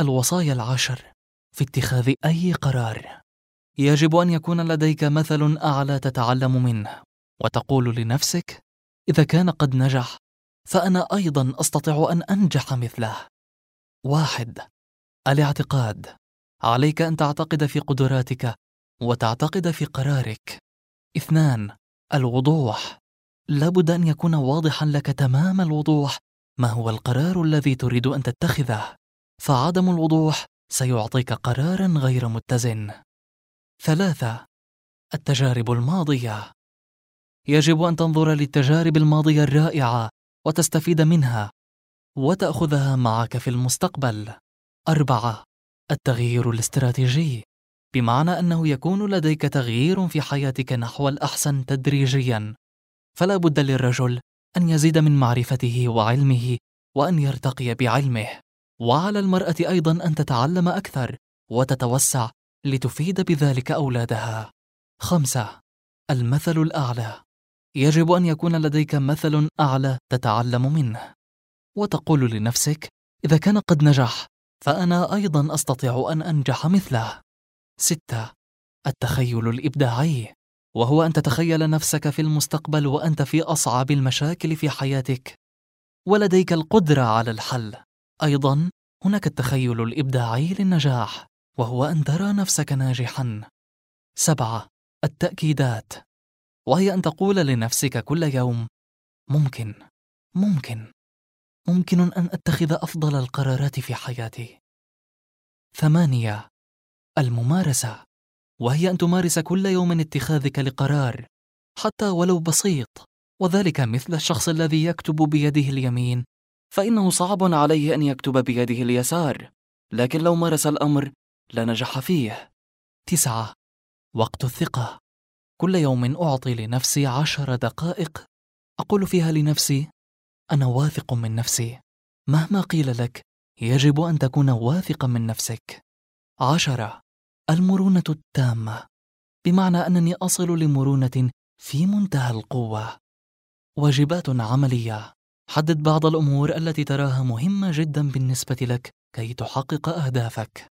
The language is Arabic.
الوصايا العشر في اتخاذ أي قرار. يجب أن يكون لديك مثل أعلى تتعلم منه وتقول لنفسك إذا كان قد نجح فأنا أيضا أستطيع أن أنجح مثله. واحد الاعتقاد عليك أن تعتقد في قدراتك وتعتقد في قرارك. اثنان الوضوح لابد أن يكون واضحا لك تمام الوضوح ما هو القرار الذي تريد أن تتخذه؟ فعدم الوضوح سيعطيك قرارا غير متزن. ثلاثة التجارب الماضية. يجب أن تنظر للتجارب الماضية الرائعة وتستفيد منها وتأخذها معك في المستقبل. أربعة التغيير الاستراتيجي. بمعنى أنه يكون لديك تغيير في حياتك نحو الأحسن تدريجيا. فلا بد للرجل أن يزيد من معرفته وعلمه وأن يرتقي بعلمه. وعلى المرأة أيضا أن تتعلم أكثر وتتوسع لتفيد بذلك أولادها. خمسة المثل الأعلى. يجب أن يكون لديك مثل أعلى تتعلم منه. وتقول لنفسك إذا كان قد نجح فأنا أيضا أستطيع أن أنجح مثله. ستة التخيل الإبداعي. وهو أن تتخيل نفسك في المستقبل وأنت في أصعب المشاكل في حياتك. ولديك القدرة على الحل. أيضا هناك التخيل الإبداعي للنجاح وهو أن ترى نفسك ناجحا. سبعة التأكيدات. وهي أن تقول لنفسك كل يوم ممكن ممكن ممكن أن أتخذ أفضل القرارات في حياتي. ثمانية الممارسة. وهي أن تمارس كل يوم اتخاذك لقرار حتى ولو بسيط. وذلك مثل الشخص الذي يكتب بيده اليمين فإنه صعب عليه أن يكتب بيده اليسار لكن لو مارس الأمر لنجح فيه. تسعة. وقت الثقة. كل يوم أعطي لنفسي عشر دقائق أقول فيها لنفسي أنا واثق من نفسي. مهما قيل لك يجب أن تكون واثقا من نفسك. عشرة. المرونة التامة. بمعنى أنني أصل لمرونة في منتهى القوة. واجبات عملية. حدد بعض الأمور التي تراها مهمة جدا بالنسبة لك كي تحقق أهدافك.